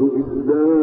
إذ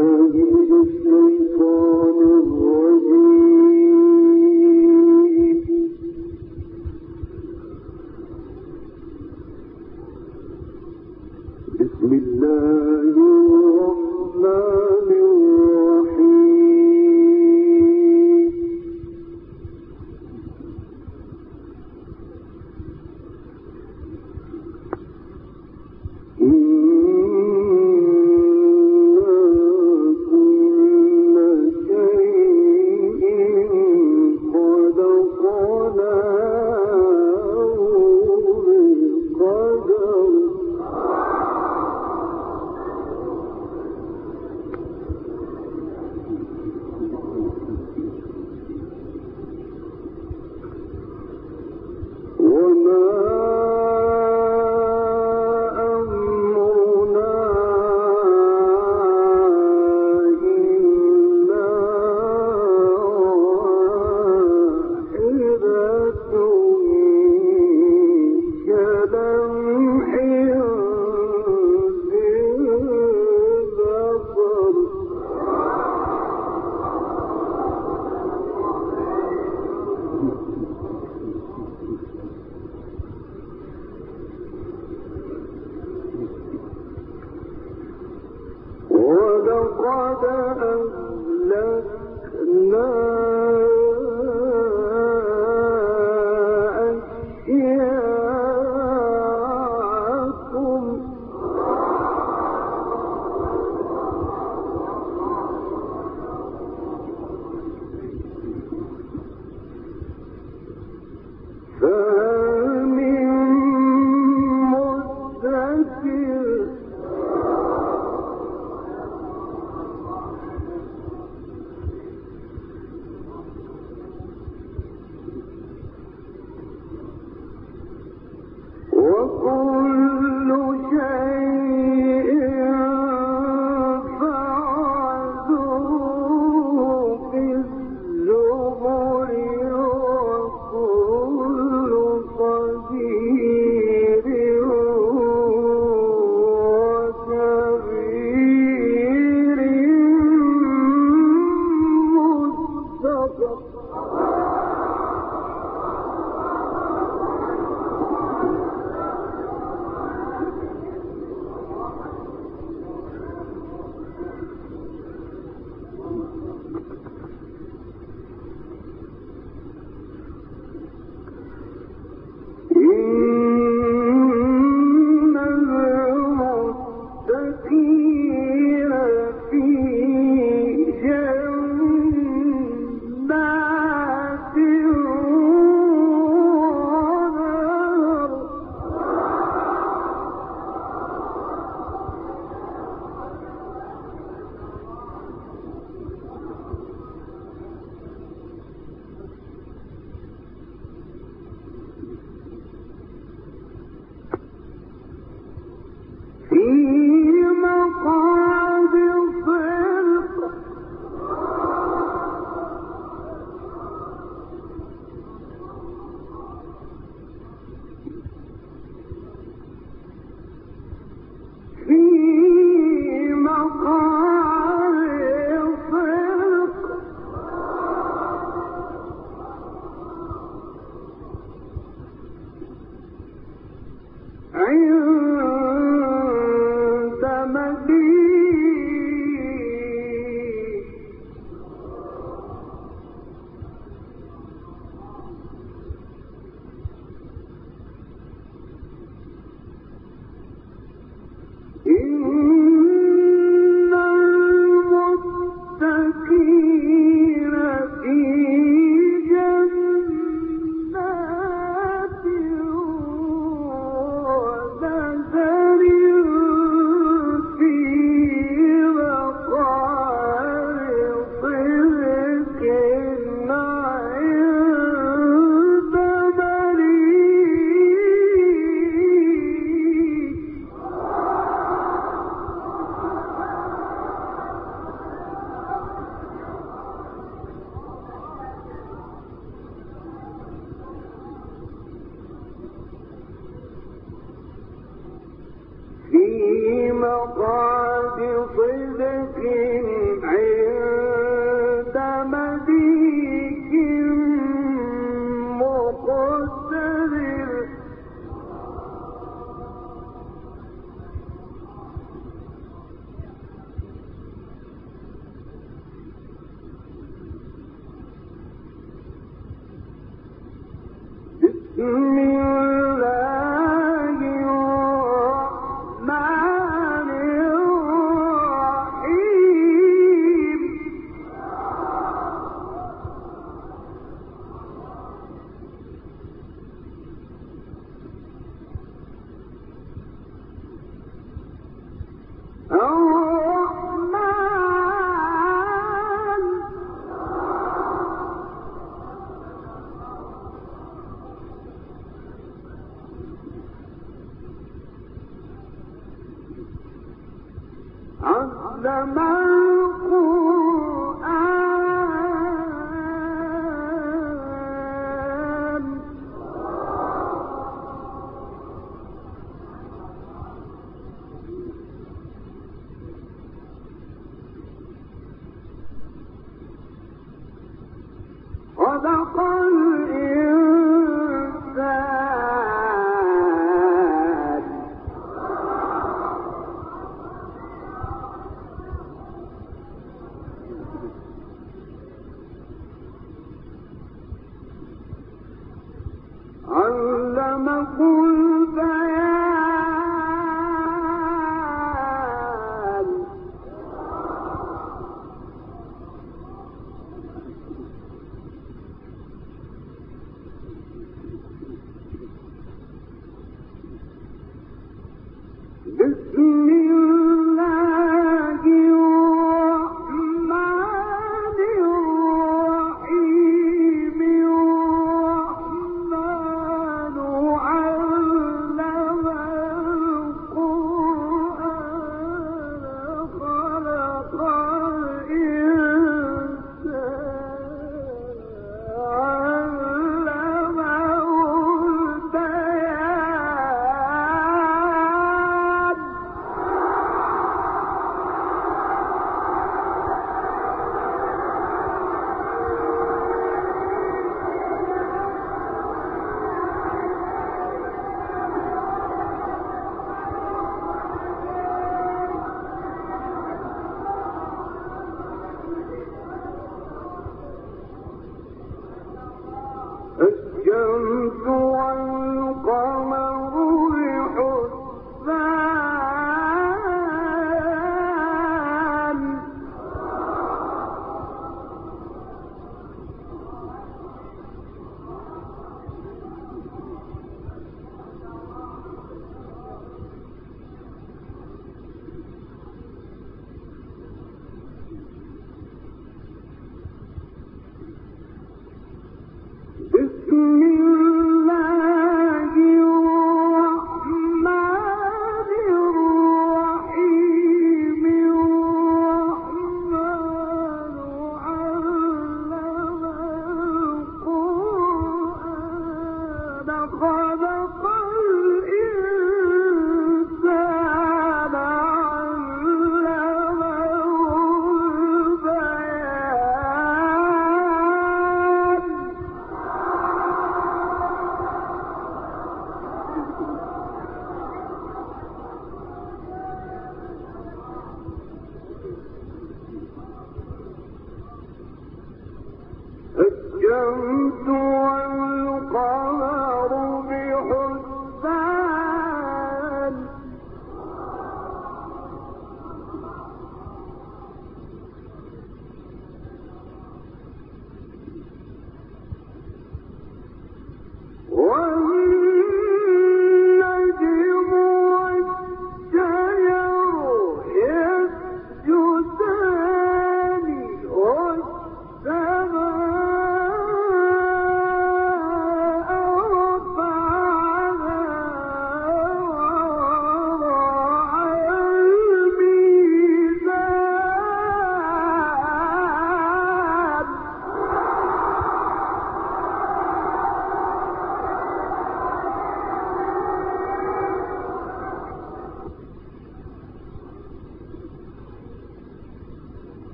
مقعد صدق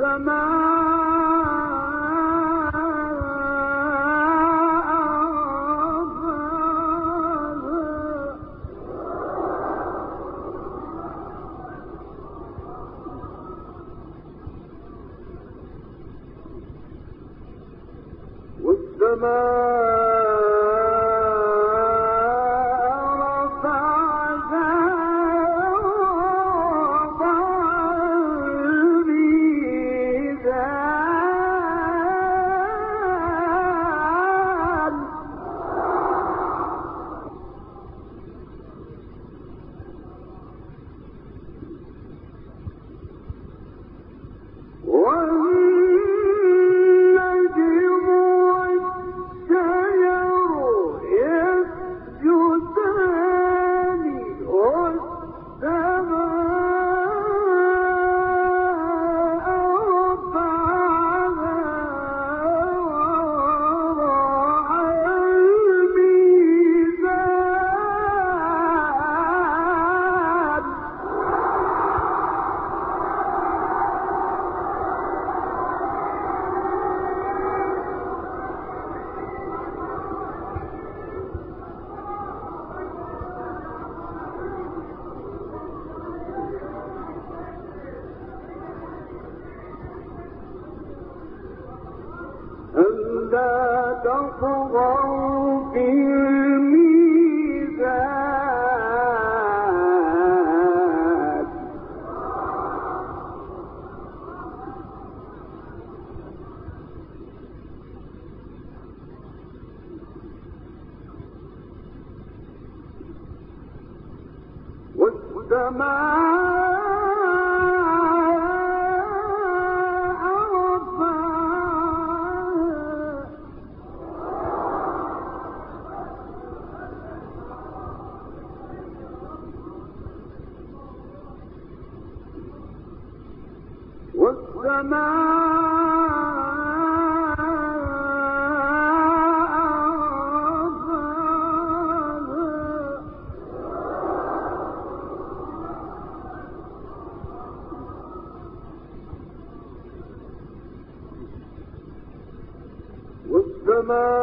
ما ما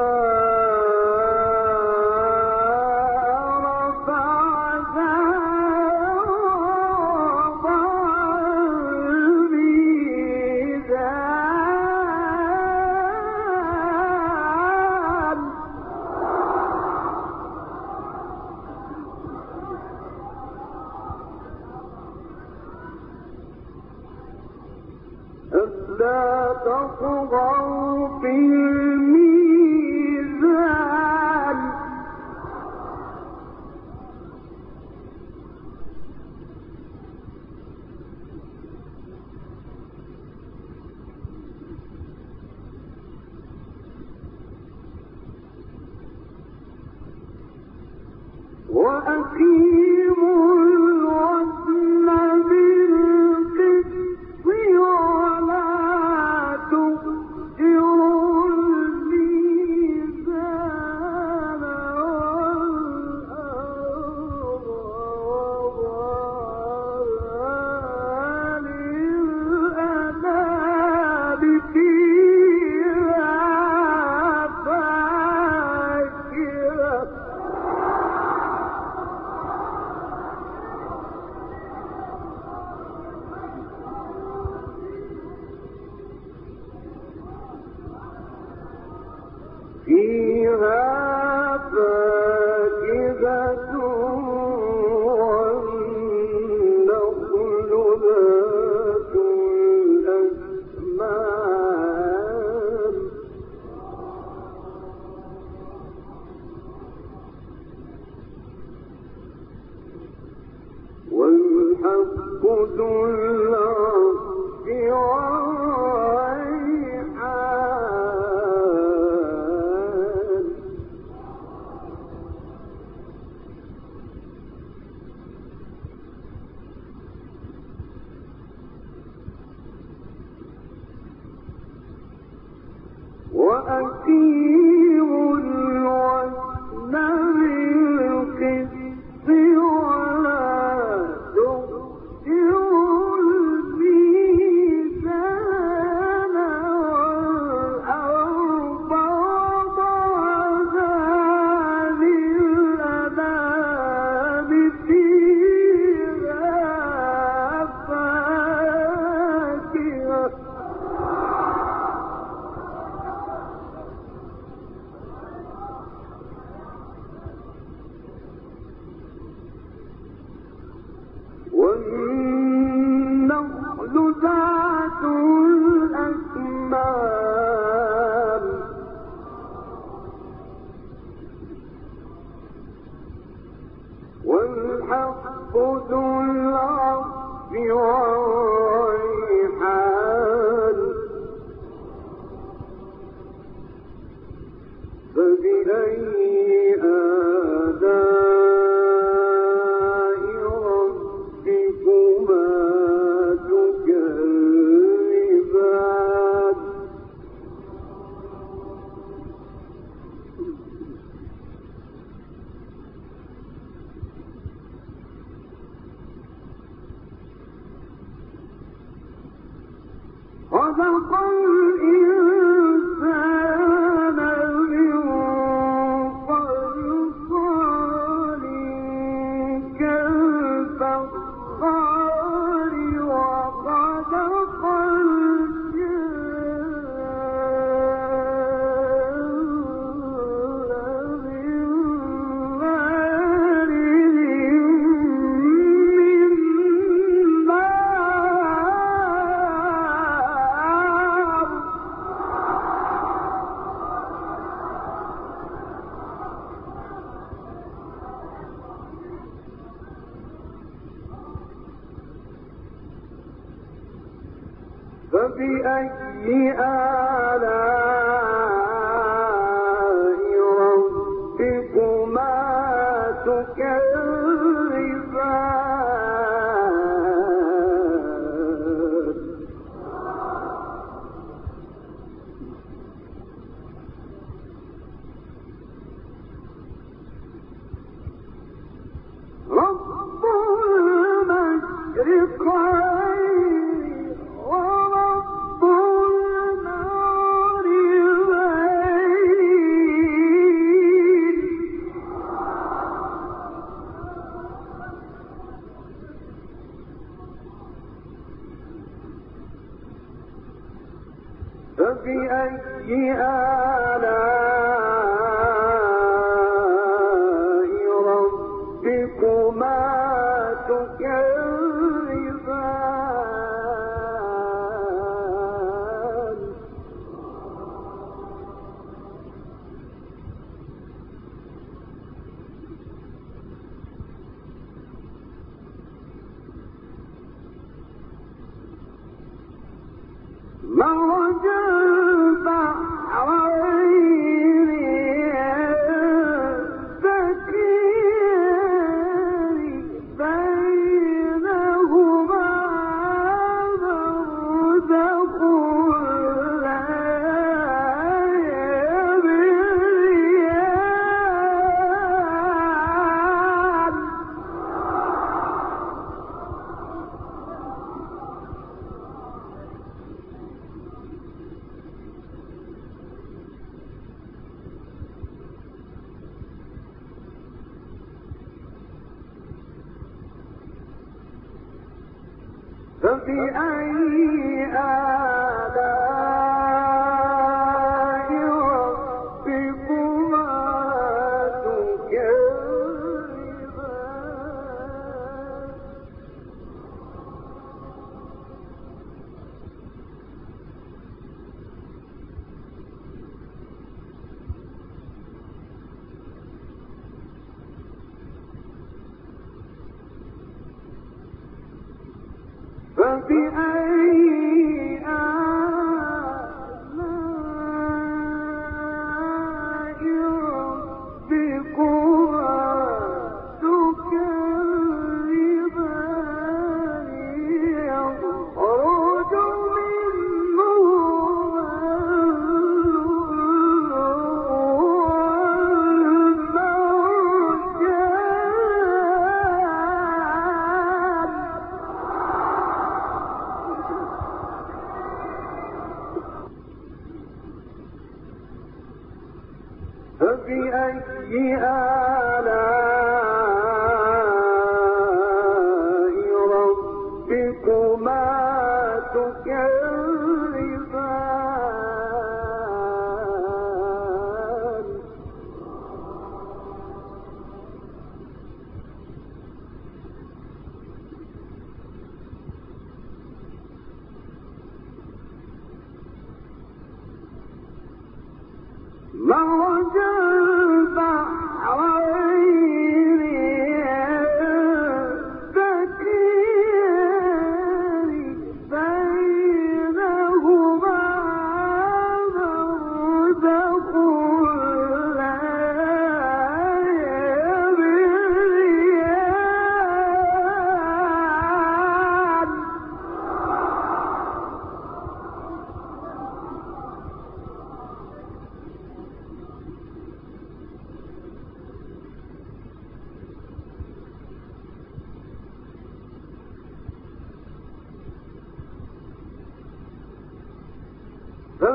فبأي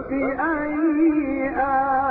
فبأي آلاء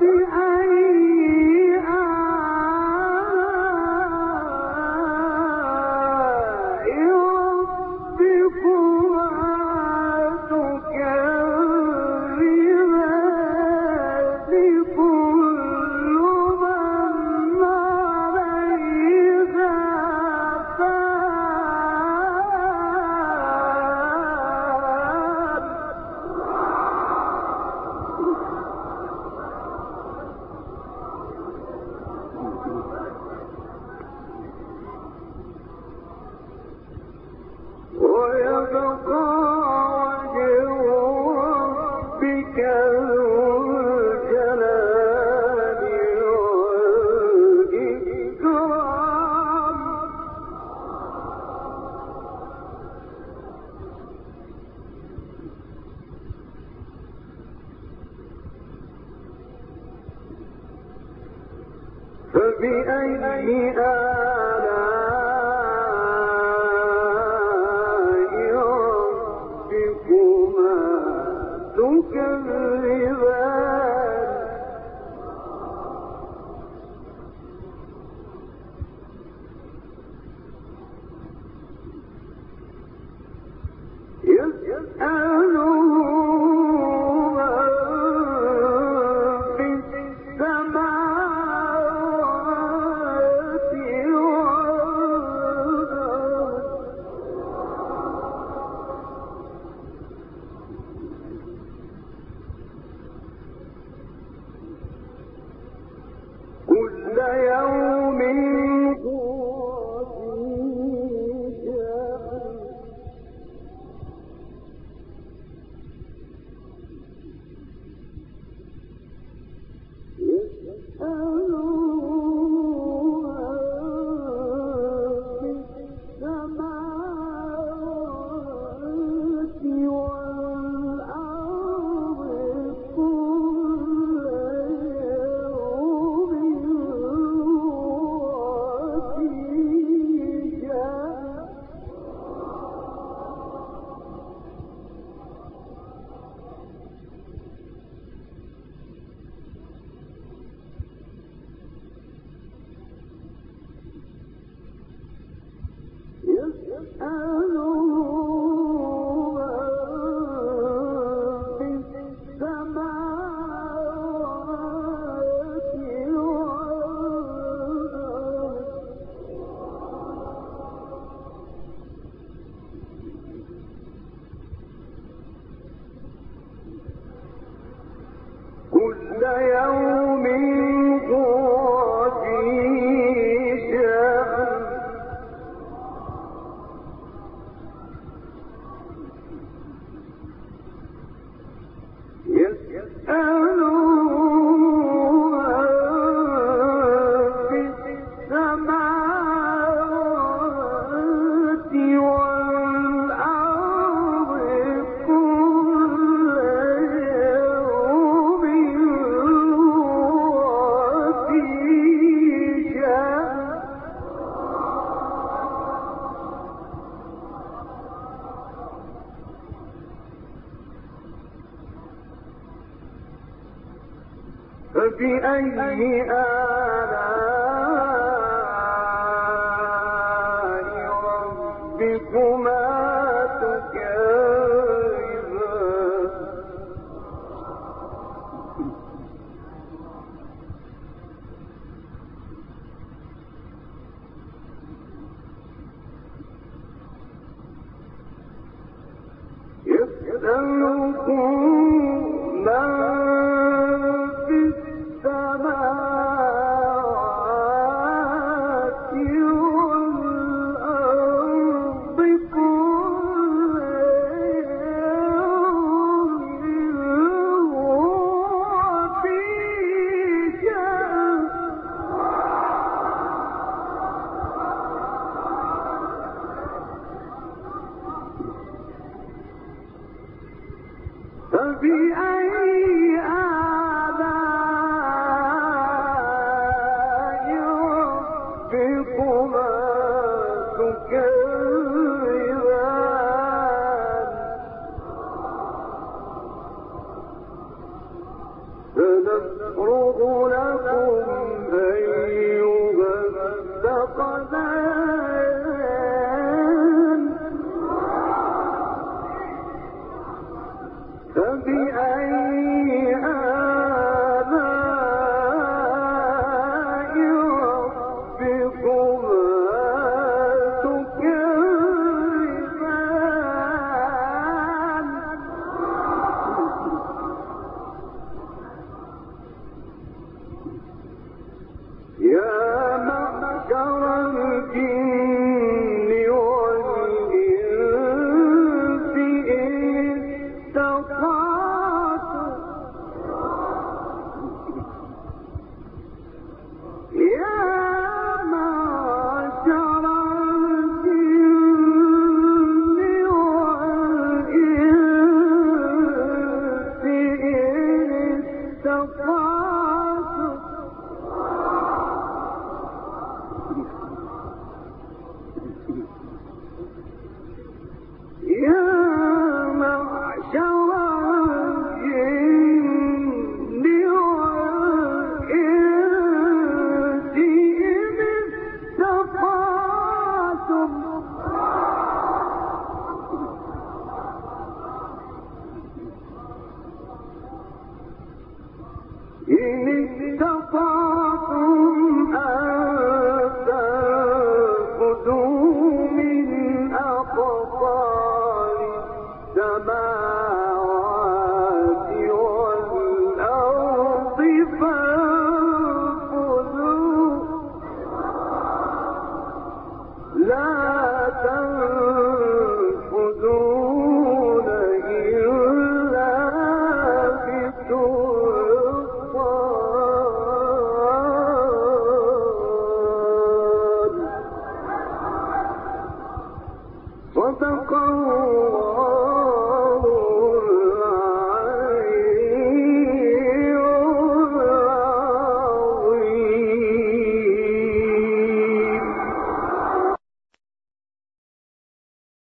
فبأي تكذبان. فبأي آلاء